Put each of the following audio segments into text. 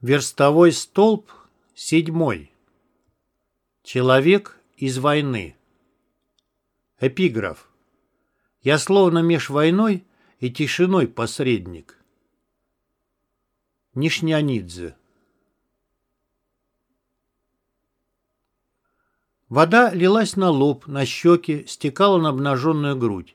Верстовой столб седьмой. Человек из войны. Эпиграф. Я словно меж войной и тишиной посредник. Нишнянидзе. Вода лилась на лоб, на щеки, стекала на обнаженную грудь.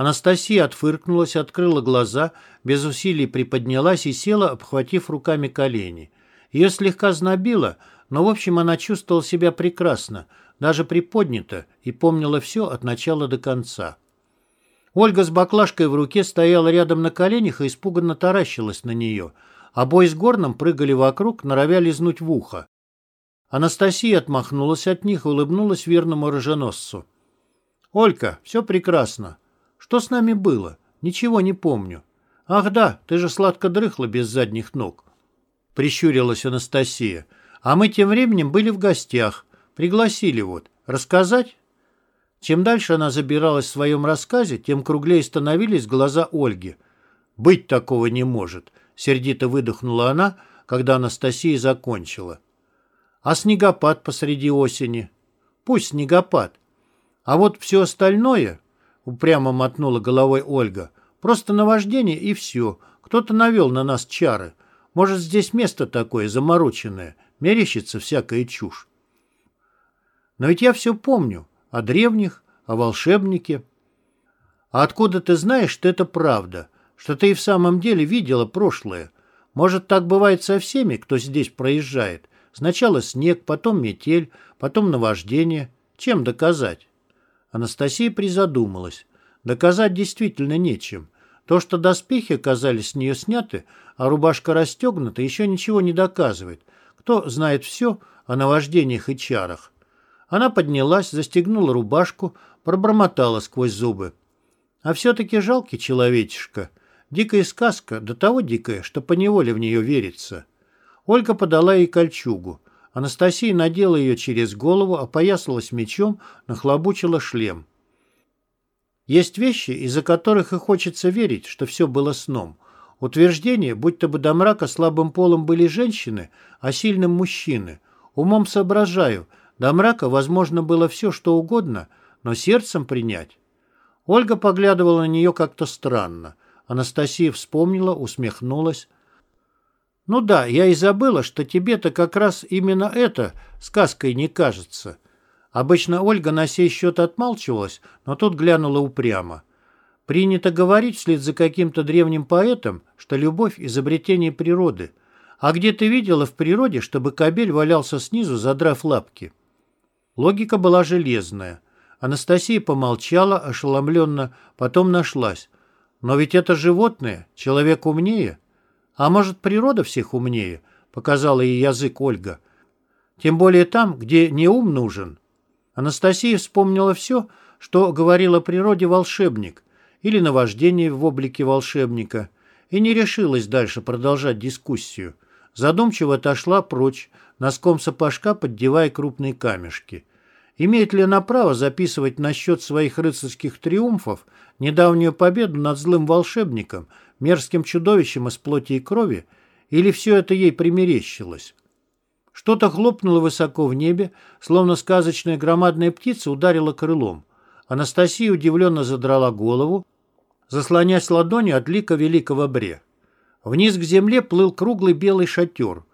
Анастасия отфыркнулась, открыла глаза, без усилий приподнялась и села, обхватив руками колени. Ее слегка знобило, но, в общем, она чувствовала себя прекрасно, даже приподнята, и помнила все от начала до конца. Ольга с баклажкой в руке стояла рядом на коленях и испуганно таращилась на нее. а бой с горном прыгали вокруг, норовя лизнуть в ухо. Анастасия отмахнулась от них и улыбнулась верному роженосцу. «Олька, все прекрасно. Что с нами было? Ничего не помню. Ах да, ты же сладко дрыхла без задних ног. Прищурилась Анастасия. А мы тем временем были в гостях. Пригласили вот. Рассказать? Чем дальше она забиралась в своем рассказе, тем круглее становились глаза Ольги. «Быть такого не может», — сердито выдохнула она, когда Анастасия закончила. «А снегопад посреди осени?» «Пусть снегопад. А вот все остальное...» упрямо мотнула головой Ольга. Просто наваждение и все. Кто-то навел на нас чары. Может, здесь место такое замороченное. Мерещится всякая чушь. Но ведь я все помню. О древних, о волшебнике. А откуда ты знаешь, что это правда? Что ты и в самом деле видела прошлое? Может, так бывает со всеми, кто здесь проезжает? Сначала снег, потом метель, потом наваждение. Чем доказать? Анастасия призадумалась. Доказать действительно нечем. То, что доспехи оказались с нее сняты, а рубашка расстегнута, еще ничего не доказывает. Кто знает все о наваждениях и чарах? Она поднялась, застегнула рубашку, пробормотала сквозь зубы. А все-таки жалкий человечишка. Дикая сказка, до того дикая, что поневоле в нее верится. Ольга подала ей кольчугу. Анастасия надела ее через голову, опоясалась мечом, нахлобучила шлем. Есть вещи, из-за которых и хочется верить, что все было сном. Утверждение, будто бы до мрака слабым полом были женщины, а сильным мужчины. Умом соображаю, до мрака возможно было все, что угодно, но сердцем принять. Ольга поглядывала на нее как-то странно. Анастасия вспомнила, усмехнулась. Ну да, я и забыла, что тебе-то как раз именно это сказкой не кажется. Обычно Ольга на сей счет отмалчивалась, но тут глянула упрямо. Принято говорить вслед за каким-то древним поэтом, что любовь – изобретение природы. А где ты видела в природе, чтобы кобель валялся снизу, задрав лапки? Логика была железная. Анастасия помолчала, ошеломленно, потом нашлась. Но ведь это животное, человек умнее – а может, природа всех умнее, показала ей язык Ольга. Тем более там, где не ум нужен. Анастасия вспомнила все, что говорил о природе волшебник или наваждение в облике волшебника, и не решилась дальше продолжать дискуссию. Задумчиво отошла прочь, носком сапожка поддевая крупные камешки. Имеет ли она право записывать насчет своих рыцарских триумфов недавнюю победу над злым волшебником, мерзким чудовищем из плоти и крови, или все это ей примерещилось? Что-то хлопнуло высоко в небе, словно сказочная громадная птица ударила крылом. Анастасия удивленно задрала голову, заслонясь ладонью от лика великого бре. Вниз к земле плыл круглый белый шатер,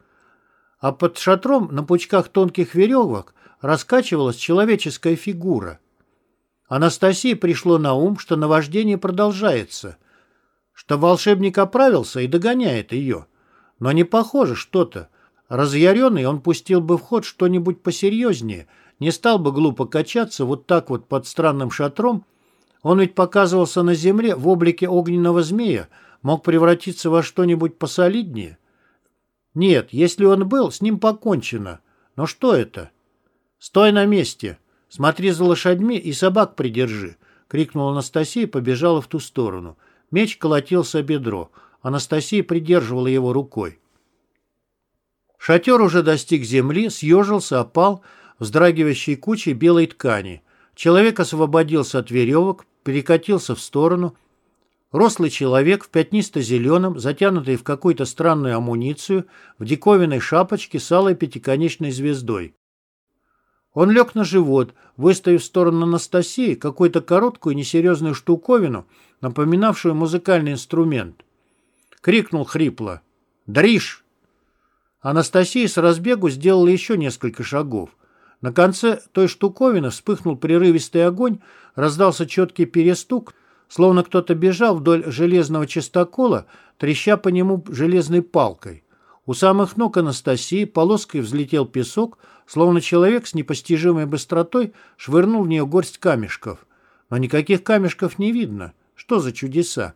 а под шатром на пучках тонких веревок раскачивалась человеческая фигура. Анастасии пришло на ум, что наваждение продолжается, что волшебник оправился и догоняет ее. Но не похоже что-то. Разъяренный он пустил бы в ход что-нибудь посерьезнее, не стал бы глупо качаться вот так вот под странным шатром. Он ведь показывался на земле в облике огненного змея, мог превратиться во что-нибудь посолиднее. Нет, если он был, с ним покончено. Но что это? «Стой на месте! Смотри за лошадьми и собак придержи!» — крикнула Анастасия и побежала в ту сторону. Меч колотился о бедро. Анастасия придерживала его рукой. Шатер уже достиг земли, съежился, опал, вздрагивающей кучей белой ткани. Человек освободился от веревок, перекатился в сторону. Рослый человек в пятнисто-зеленом, затянутый в какую-то странную амуницию, в диковинной шапочке с алой пятиконечной звездой. Он лег на живот, выставив в сторону Анастасии какую-то короткую несерьезную штуковину, напоминавшую музыкальный инструмент. Крикнул хрипло. «Дришь!» Анастасия с разбегу сделала еще несколько шагов. На конце той штуковины вспыхнул прерывистый огонь, раздался четкий перестук, словно кто-то бежал вдоль железного чистокола, треща по нему железной палкой. У самых ног Анастасии полоской взлетел песок, словно человек с непостижимой быстротой швырнул в нее горсть камешков. Но никаких камешков не видно. Что за чудеса?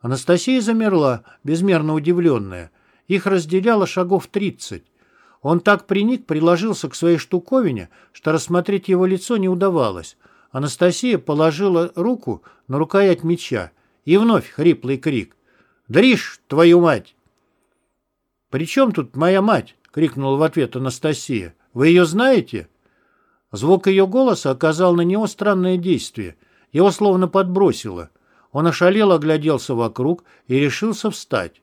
Анастасия замерла, безмерно удивленная. Их разделяло шагов тридцать. Он так приник, приложился к своей штуковине, что рассмотреть его лицо не удавалось. Анастасия положила руку на рукоять меча, и вновь хриплый крик. «Дришь, твою мать!» «При чем тут моя мать?» — крикнула в ответ Анастасия. «Вы ее знаете?» Звук ее голоса оказал на него странное действие. Его словно подбросило. Он ошалел, огляделся вокруг и решился встать.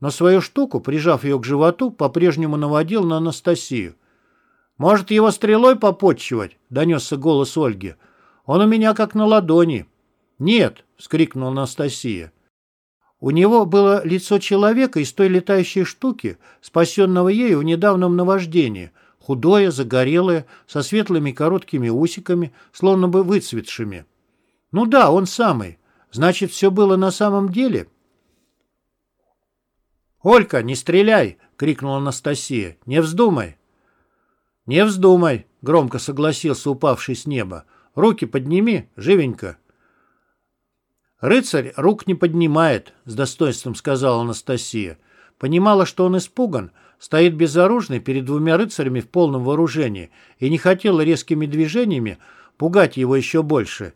Но свою штуку, прижав ее к животу, по-прежнему наводил на Анастасию. «Может, его стрелой попотчевать?» — донесся голос Ольги. «Он у меня как на ладони». «Нет!» — вскрикнула Анастасия. У него было лицо человека из той летающей штуки, спасенного ею в недавнем наваждении, худое, загорелое, со светлыми короткими усиками, словно бы выцветшими. Ну да, он самый. Значит, все было на самом деле? «Олька, не стреляй!» — крикнула Анастасия. «Не вздумай!» «Не вздумай!» — громко согласился упавший с неба. «Руки подними, живенько!» «Рыцарь рук не поднимает», — с достоинством сказала Анастасия. Понимала, что он испуган, стоит безоружный перед двумя рыцарями в полном вооружении и не хотела резкими движениями пугать его еще больше.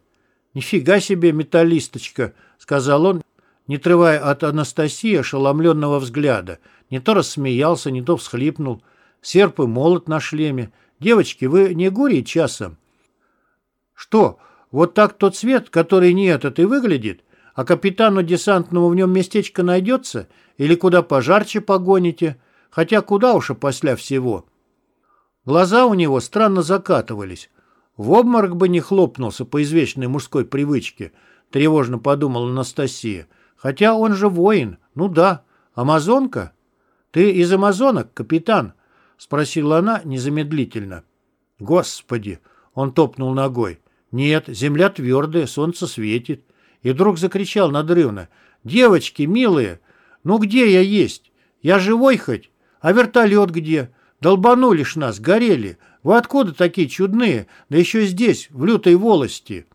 «Нифига себе, металлисточка», — сказал он, не отрывая от Анастасии ошеломленного взгляда. Не то рассмеялся, не то всхлипнул. Серп и молот на шлеме. «Девочки, вы не гури часом?» «Что?» Вот так тот цвет, который не этот и выглядит, а капитану десантному в нем местечко найдется, или куда пожарче погоните, хотя куда уж опосля всего. Глаза у него странно закатывались. В обморок бы не хлопнулся по извечной мужской привычке, тревожно подумала Анастасия. Хотя он же воин. Ну да. Амазонка? Ты из амазонок, капитан? Спросила она незамедлительно. Господи! Он топнул ногой. Нет, земля твердая, солнце светит. И вдруг закричал надрывно. «Девочки, милые, ну где я есть? Я живой хоть? А вертолет где? Долбанули ж нас, горели. Вы откуда такие чудные? Да еще здесь, в лютой волости».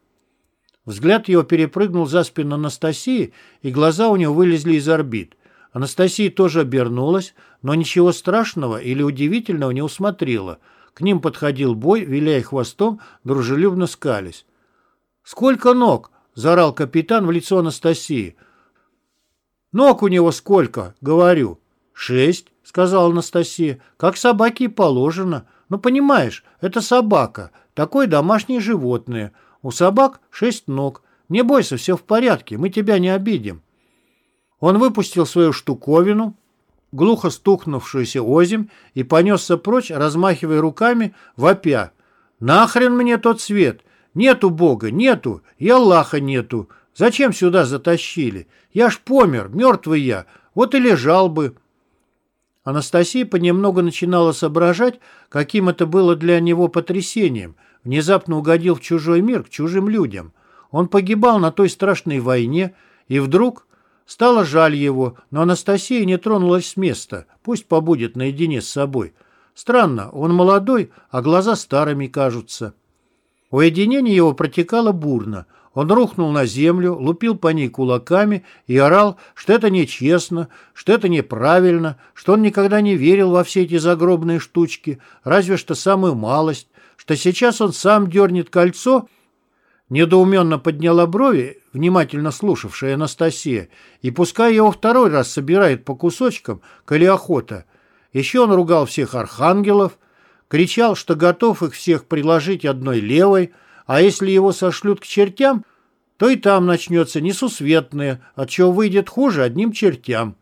Взгляд его перепрыгнул за спину Анастасии, и глаза у него вылезли из орбит. Анастасия тоже обернулась, но ничего страшного или удивительного не усмотрела – к ним подходил бой, виляя хвостом, дружелюбно скались. «Сколько ног?» — заорал капитан в лицо Анастасии. «Ног у него сколько?» — говорю. «Шесть», — сказала Анастасия, — «как собаке положено. Ну, понимаешь, это собака, такое домашнее животное. У собак шесть ног. Не бойся, все в порядке, мы тебя не обидим». Он выпустил свою штуковину, глухо стукнувшуюся озимь и понесся прочь, размахивая руками, вопя. «Нахрен мне тот свет? Нету Бога, нету, и Аллаха нету. Зачем сюда затащили? Я ж помер, мертвый я, вот и лежал бы». Анастасия понемногу начинала соображать, каким это было для него потрясением. Внезапно угодил в чужой мир, к чужим людям. Он погибал на той страшной войне, и вдруг Стало жаль его, но Анастасия не тронулась с места. Пусть побудет наедине с собой. Странно, он молодой, а глаза старыми кажутся. Уединение его протекало бурно. Он рухнул на землю, лупил по ней кулаками и орал, что это нечестно, что это неправильно, что он никогда не верил во все эти загробные штучки, разве что самую малость, что сейчас он сам дернет кольцо Недоуменно подняла брови, внимательно слушавшая Анастасия, и пускай его второй раз собирает по кусочкам, коли охота. Еще он ругал всех архангелов, кричал, что готов их всех приложить одной левой, а если его сошлют к чертям, то и там начнется несусветное, от чего выйдет хуже одним чертям.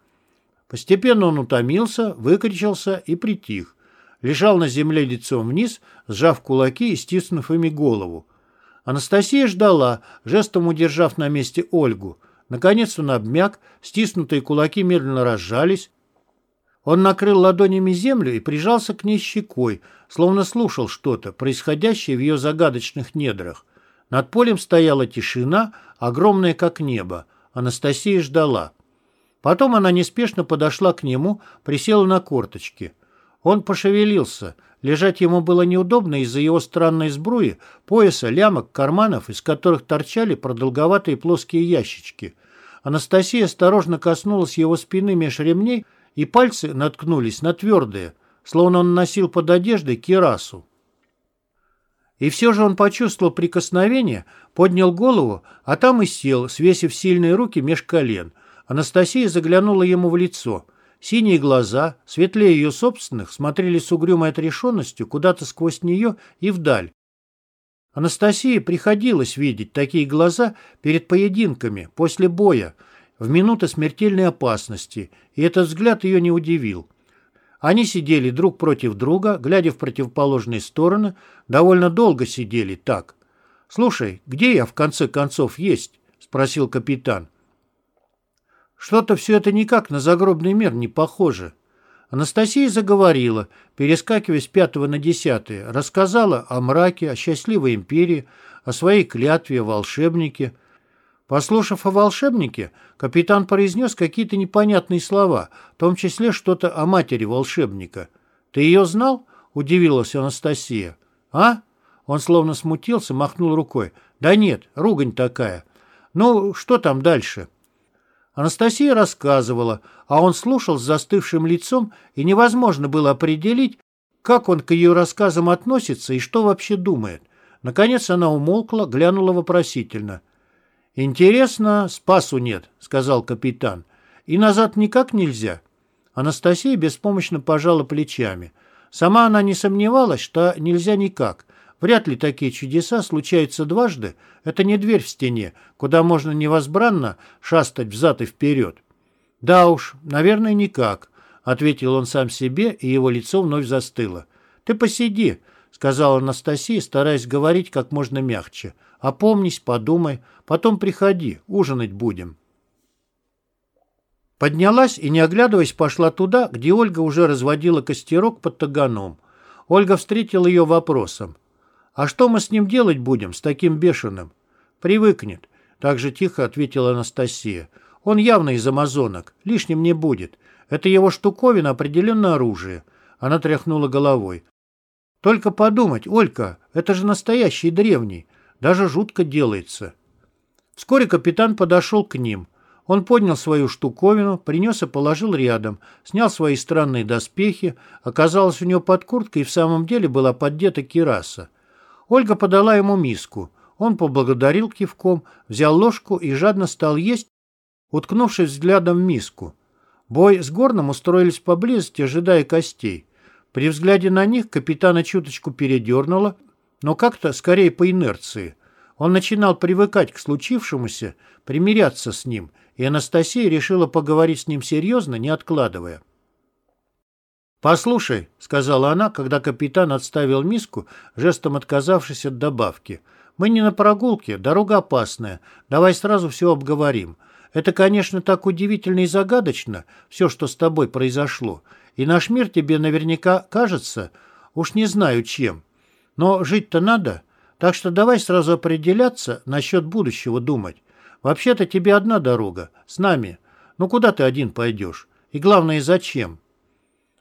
Постепенно он утомился, выкричался и притих. Лежал на земле лицом вниз, сжав кулаки и стиснув ими голову. Анастасия ждала, жестом удержав на месте Ольгу. Наконец он обмяк, стиснутые кулаки медленно разжались. Он накрыл ладонями землю и прижался к ней щекой, словно слушал что-то, происходящее в ее загадочных недрах. Над полем стояла тишина, огромная как небо. Анастасия ждала. Потом она неспешно подошла к нему, присела на корточки. Он пошевелился. Лежать ему было неудобно из-за его странной сбруи, пояса, лямок, карманов, из которых торчали продолговатые плоские ящички. Анастасия осторожно коснулась его спины меж ремней, и пальцы наткнулись на твердые, словно он носил под одеждой кирасу. И все же он почувствовал прикосновение, поднял голову, а там и сел, свесив сильные руки меж колен. Анастасия заглянула ему в лицо. Синие глаза, светлее ее собственных, смотрели с угрюмой отрешенностью куда-то сквозь нее и вдаль. Анастасии приходилось видеть такие глаза перед поединками, после боя, в минуты смертельной опасности, и этот взгляд ее не удивил. Они сидели друг против друга, глядя в противоположные стороны, довольно долго сидели так. «Слушай, где я в конце концов есть?» — спросил капитан. «Что-то все это никак на загробный мир не похоже». Анастасия заговорила, перескакивая с пятого на десятое, рассказала о мраке, о счастливой империи, о своей клятве, о волшебнике, Послушав о волшебнике, капитан произнес какие-то непонятные слова, в том числе что-то о матери волшебника. «Ты ее знал?» – удивилась Анастасия. «А?» Он словно смутился, махнул рукой. «Да нет, ругань такая. Ну, что там дальше?» Анастасия рассказывала, а он слушал с застывшим лицом, и невозможно было определить, как он к ее рассказам относится и что вообще думает. Наконец она умолкла, глянула вопросительно – «Интересно, спасу нет», — сказал капитан. «И назад никак нельзя». Анастасия беспомощно пожала плечами. Сама она не сомневалась, что нельзя никак. Вряд ли такие чудеса случаются дважды. Это не дверь в стене, куда можно невозбранно шастать взад и вперед. «Да уж, наверное, никак», — ответил он сам себе, и его лицо вновь застыло. «Ты посиди», — сказала Анастасия, стараясь говорить как можно мягче. «Опомнись, подумай, Потом приходи, ужинать будем». Поднялась и, не оглядываясь, пошла туда, где Ольга уже разводила костерок под таганом. Ольга встретила ее вопросом. «А что мы с ним делать будем, с таким бешеным?» «Привыкнет», — так же тихо ответила Анастасия. «Он явно из амазонок, лишним не будет. Это его штуковина определенно оружие». Она тряхнула головой. «Только подумать, Олька, это же настоящий древний. Даже жутко делается». Вскоре капитан подошел к ним. Он поднял свою штуковину, принес и положил рядом, снял свои странные доспехи. Оказалось, у него под курткой и в самом деле была поддета кираса. Ольга подала ему миску. Он поблагодарил кивком, взял ложку и жадно стал есть, уткнувшись взглядом в миску. Бой с горным устроились поблизости, ожидая костей. При взгляде на них капитана чуточку передернуло, но как-то скорее по инерции – он начинал привыкать к случившемуся, примиряться с ним, и Анастасия решила поговорить с ним серьезно, не откладывая. «Послушай», — сказала она, когда капитан отставил миску, жестом отказавшись от добавки, «мы не на прогулке, дорога опасная, давай сразу все обговорим. Это, конечно, так удивительно и загадочно, все, что с тобой произошло, и наш мир тебе наверняка кажется, уж не знаю чем. Но жить-то надо, так что давай сразу определяться насчет будущего думать. Вообще-то тебе одна дорога, с нами. Ну куда ты один пойдешь? И главное, зачем?»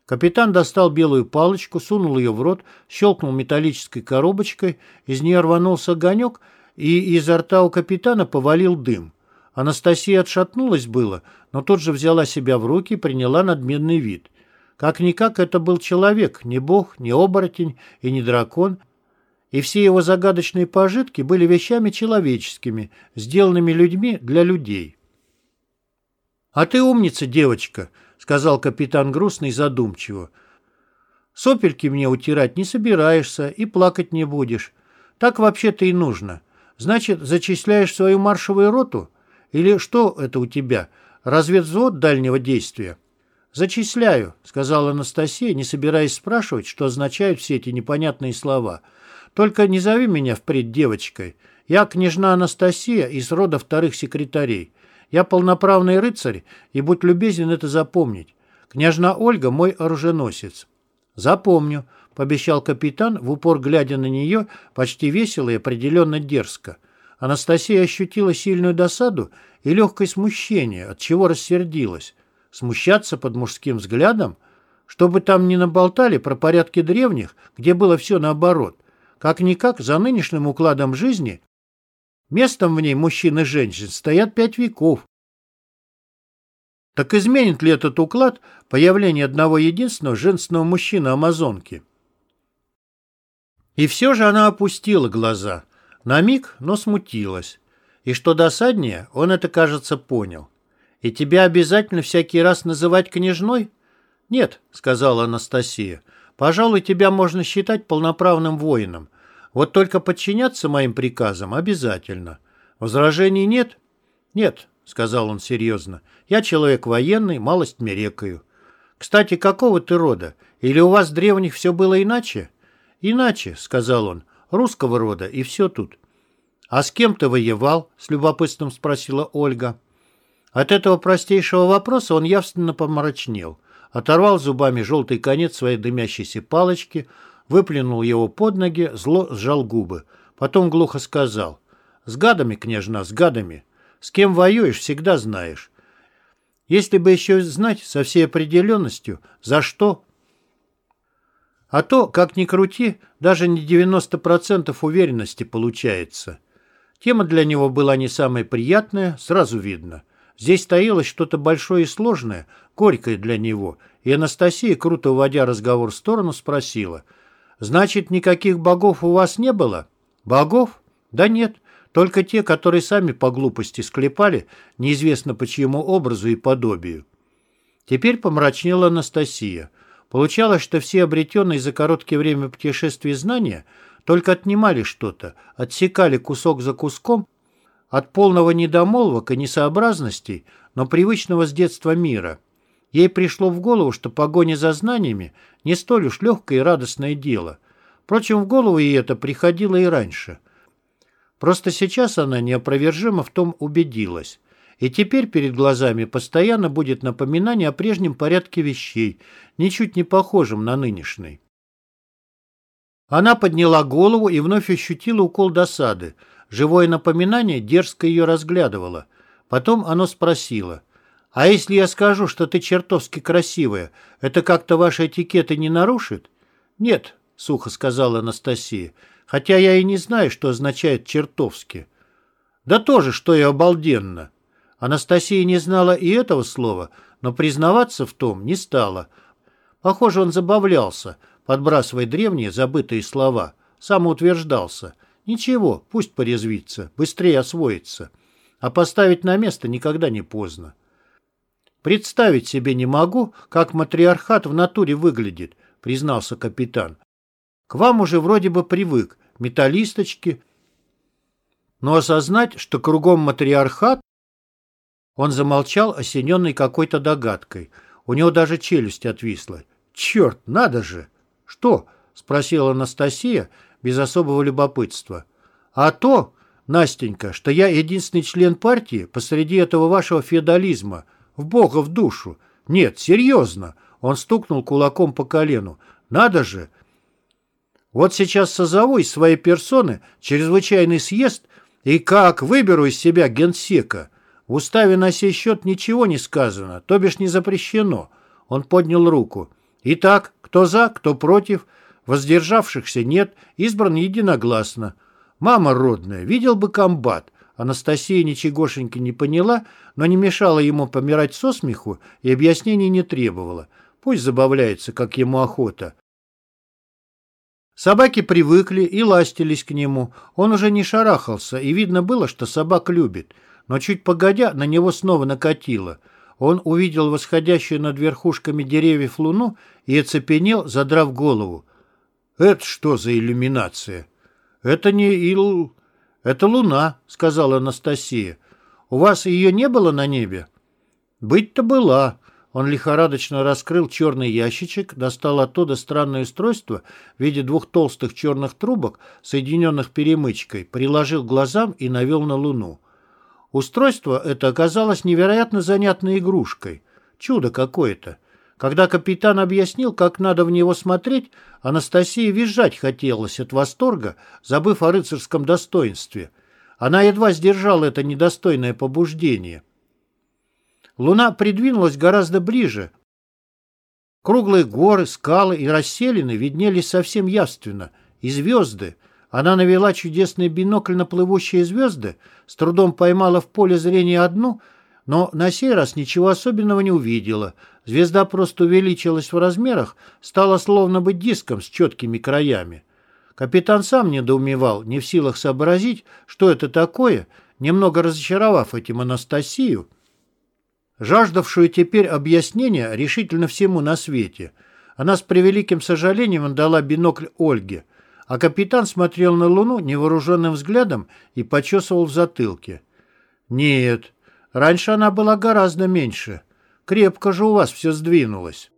Капитан достал белую палочку, сунул ее в рот, щелкнул металлической коробочкой, из нее рванулся огонек, и изо рта у капитана повалил дым. Анастасия отшатнулась было, но тут же взяла себя в руки и приняла надменный вид. Как-никак это был человек, не бог, не оборотень и не дракон, и все его загадочные пожитки были вещами человеческими, сделанными людьми для людей. «А ты умница, девочка», — сказал капитан грустно и задумчиво. «Сопельки мне утирать не собираешься и плакать не будешь. Так вообще-то и нужно. Значит, зачисляешь свою маршевую роту? Или что это у тебя? Разведвзвод дальнего действия?» «Зачисляю», — сказала Анастасия, не собираясь спрашивать, что означают все эти непонятные слова. «Только не зови меня впредь девочкой. Я княжна Анастасия из рода вторых секретарей. Я полноправный рыцарь, и будь любезен это запомнить. Княжна Ольга — мой оруженосец». «Запомню», — пообещал капитан, в упор глядя на нее, почти весело и определенно дерзко. Анастасия ощутила сильную досаду и легкое смущение, от чего рассердилась. Смущаться под мужским взглядом? Чтобы там не наболтали про порядки древних, где было все наоборот. Как-никак, за нынешним укладом жизни, местом в ней мужчин и женщин стоят пять веков. Так изменит ли этот уклад появление одного единственного женственного мужчины-амазонки? И все же она опустила глаза. На миг, но смутилась. И что досаднее, он это, кажется, понял. «И тебя обязательно всякий раз называть княжной?» «Нет», — сказала Анастасия. «Пожалуй, тебя можно считать полноправным воином. Вот только подчиняться моим приказам обязательно. Возражений нет?» «Нет», — сказал он серьезно. «Я человек военный, малость мерекаю. Кстати, какого ты рода? Или у вас древних все было иначе?» «Иначе», — сказал он, — «русского рода, и все тут». «А с кем ты воевал?» — с любопытством спросила Ольга. От этого простейшего вопроса он явственно помрачнел, оторвал зубами желтый конец своей дымящейся палочки, выплюнул его под ноги, зло сжал губы. Потом глухо сказал, «С гадами, княжна, с гадами. С кем воюешь, всегда знаешь. Если бы еще знать со всей определенностью, за что...» А то, как ни крути, даже не 90% уверенности получается. Тема для него была не самая приятная, сразу видно – Здесь таилось что-то большое и сложное, горькое для него, и Анастасия, круто уводя разговор в сторону, спросила, «Значит, никаких богов у вас не было?» «Богов? Да нет, только те, которые сами по глупости склепали, неизвестно по чьему образу и подобию». Теперь помрачнела Анастасия. Получалось, что все обретенные за короткое время путешествия знания только отнимали что-то, отсекали кусок за куском от полного недомолвок и несообразностей, но привычного с детства мира. Ей пришло в голову, что погоня за знаниями не столь уж легкое и радостное дело. Впрочем, в голову ей это приходило и раньше. Просто сейчас она неопровержимо в том убедилась. И теперь перед глазами постоянно будет напоминание о прежнем порядке вещей, ничуть не похожем на нынешний. Она подняла голову и вновь ощутила укол досады – Живое напоминание дерзко ее разглядывало. Потом оно спросило. «А если я скажу, что ты чертовски красивая, это как-то ваши этикеты не нарушит?» «Нет», — сухо сказала Анастасия, «хотя я и не знаю, что означает «чертовски». «Да тоже, что и обалденно». Анастасия не знала и этого слова, но признаваться в том не стала. Похоже, он забавлялся, подбрасывая древние забытые слова, самоутверждался — Ничего, пусть порезвится, быстрее освоится. А поставить на место никогда не поздно. Представить себе не могу, как матриархат в натуре выглядит, признался капитан. К вам уже вроде бы привык, металлисточки. Но осознать, что кругом матриархат... Он замолчал, осененный какой-то догадкой. У него даже челюсть отвисла. «Черт, надо же!» «Что?» — спросила Анастасия, без особого любопытства. А то, Настенька, что я единственный член партии посреди этого вашего феодализма, в бога в душу. Нет, серьезно. Он стукнул кулаком по колену. Надо же. Вот сейчас созову из своей персоны чрезвычайный съезд и как выберу из себя генсека. В уставе на сей счет ничего не сказано, то бишь не запрещено. Он поднял руку. Итак, кто за, кто против – Воздержавшихся нет, избран единогласно. Мама родная, видел бы комбат. Анастасия ничегошеньки не поняла, но не мешала ему помирать со смеху и объяснений не требовала. Пусть забавляется, как ему охота. Собаки привыкли и ластились к нему. Он уже не шарахался, и видно было, что собак любит. Но чуть погодя, на него снова накатило. Он увидел восходящую над верхушками деревьев луну и оцепенел, задрав голову. Это что за иллюминация? Это не ил... «Это луна», — сказала Анастасия. «У вас ее не было на небе?» «Быть-то была». Он лихорадочно раскрыл черный ящичек, достал оттуда странное устройство в виде двух толстых черных трубок, соединенных перемычкой, приложил глазам и навел на луну. Устройство это оказалось невероятно занятной игрушкой. Чудо какое-то. Когда капитан объяснил, как надо в него смотреть, Анастасии визжать хотелось от восторга, забыв о рыцарском достоинстве. Она едва сдержала это недостойное побуждение. Луна придвинулась гораздо ближе. Круглые горы, скалы и расселины виднелись совсем явственно. И звезды. Она навела чудесный бинокль на плывущие звезды, с трудом поймала в поле зрения одну, но на сей раз ничего особенного не увидела. Звезда просто увеличилась в размерах, стала словно быть диском с четкими краями. Капитан сам недоумевал, не в силах сообразить, что это такое, немного разочаровав этим Анастасию, жаждавшую теперь объяснения решительно всему на свете. Она с превеликим сожалением отдала бинокль Ольге, а капитан смотрел на Луну невооруженным взглядом и почесывал в затылке. «Нет, раньше она была гораздо меньше. Крепко же у вас все сдвинулось».